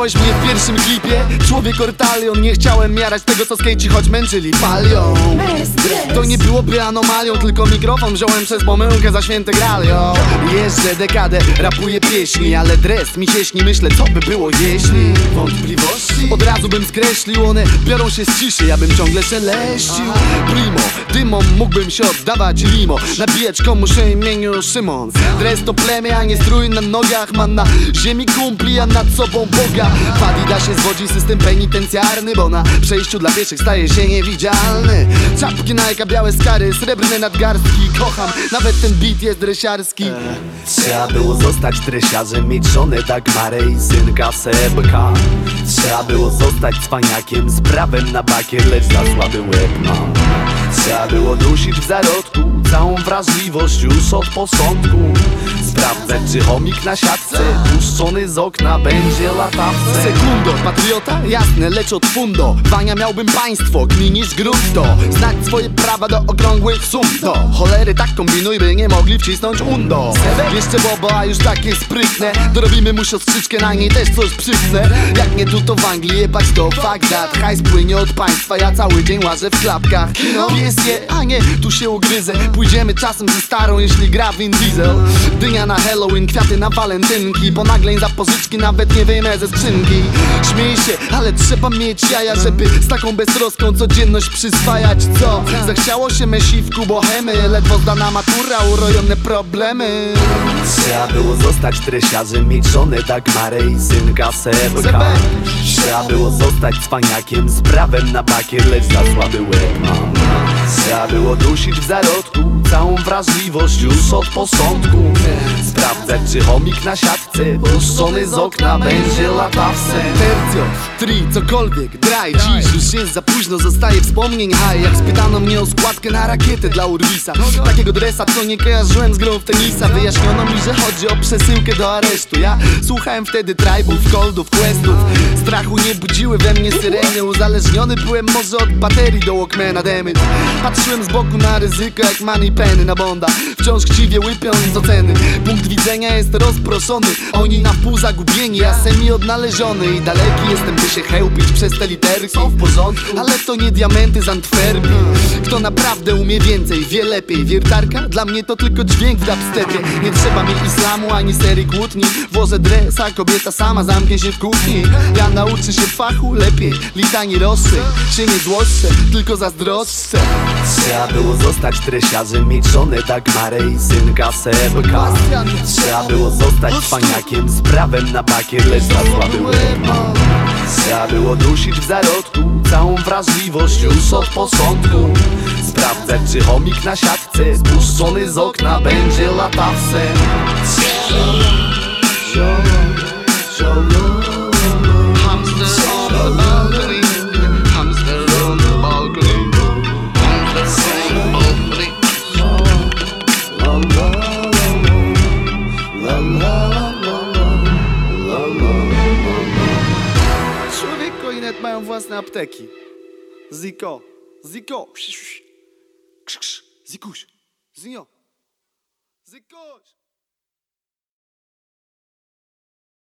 Widziałeś mnie w pierwszym klipie? Człowiek ortalion Nie chciałem miarać tego co skejci choć męczyli palią To nie byłoby anomalią Tylko mikrofon wziąłem przez pomyłkę za święte gralio. Jeżdżę dekadę, rapuję pieśni Ale dres mi się śni, myślę co by było jeśli? Wątpliwości? Od razu bym skreślił One biorą się z ciszy, ja bym ciągle szeleścił Primo, dymom mógłbym się oddawać limo Nabijać komuś o imieniu Szymon. Dres to plemię, a nie strój na nogach. Man na ziemi kumpli, a nad sobą Boga W Adidasie zwodzi system penitencjarny Bo na przejściu dla pieszych staje się niewidzialny. Czapki Nike, białe skary, srebrne nadgarstki Kocham, nawet ten beat jest dresiarski. Trzeba było zostać dresiarzem, mieć żonę Dagmarę i synka Sebka. Trzeba było zostać cwaniakiem z prawem na bakier, lecz za słaby łeb mam. Trzeba było dusić w zarodku całą wrażliwość już od posądku Sprawdzać czy chomik na siatce puszczony z okna będzie latawce. Sekundo, patriota? Jasne, lecz od fundo. Wania miałbym państwo, gminisz grunto. Znać swoje prawa do okrągłych sum. Do cholery tak kombinuj, by nie mogli wcisnąć undo. Jeszcze bobo, a już takie sprytne. Dorobimy mu siostrzyczkę, na niej też coś przypnę. Jak nie tu to w Anglii, jebać to that Hajs płynie od państwa, ja cały dzień łażę w klapkach. Pies je, a nie, tu się ugryzę. Pójdziemy czasem ze starą, jeśli gra Vin Diesel. Dynia na Halloween, kwiaty na walentynki Ponagleń za pożyczki, nawet nie wyjmę ze skrzynki Śmiej się, ale trzeba mieć jaja Żeby z taką beztroską codzienność przyswajać Co? Zachciało się myśli w kubohemy Ledwo zdana matura, urojone problemy Trzeba było zostać dresiarzem, mieć żonę Dagmarę i synka Sebka Trzeba było zostać cwaniakiem z prawem na bakier, lecz za słaby łeb Trzeba było dusić w zarodku całą wrażliwość już od posądku Sprawdzać czy chomik na siatce puszczony z okna będzie latawce Tercio, tri, cokolwiek, draj. Dziś już jest za późno, zostaje wspomnień haj. Jak spytano mnie o składkę na rakietę dla Urwisa. Takiego dresa, co nie kojarzyłem z grą w tenisa. Wyjaśniono mi, że chodzi o przesyłkę do aresztu. Ja słuchałem wtedy tribów, coldów, questów. Strachu nie budziły we mnie syreny. Uzależniony byłem może od baterii do Walkmana damage Patrzyłem z boku na ryzyko jak money penny na bonda. Wciąż chciwie łypią z oceny. Punkt widzenia jest rozproszony. Oni na pół zagubieni, ja semi odnaleziony I daleki jestem by się chełpić przez te literki. Są w porządku, ale to nie diamenty z Antwerpii Kto naprawdę umie więcej, wie lepiej. Wiertarka? Dla mnie to tylko dźwięk w dubstepie. Nie trzeba mi islamu ani serii kłótni. Włożę dresa, kobieta sama zamknie się w kuchni. Ja nauczę się fachu lepiej Litani roszy, się nie złoszczę, tylko zazdroszczę. Trzeba było zostać dresiarzem, mieć żonę Dagmarę i synka Sebka. Trzeba było zostać cwaniakiem z prawem na bakier, lecz za słaby łeb. Trzeba było dusić w zarodku całą wrażliwość już od posądku Sprawdzać czy chomik na siatce spuszczony z okna będzie latawcem Hamster on the balcony. Hamster on the balcony. Hamster on the balcony. Człowiek i net mają własne apteki. Ziko. Ziko. Zicus! Zinho! Zicus!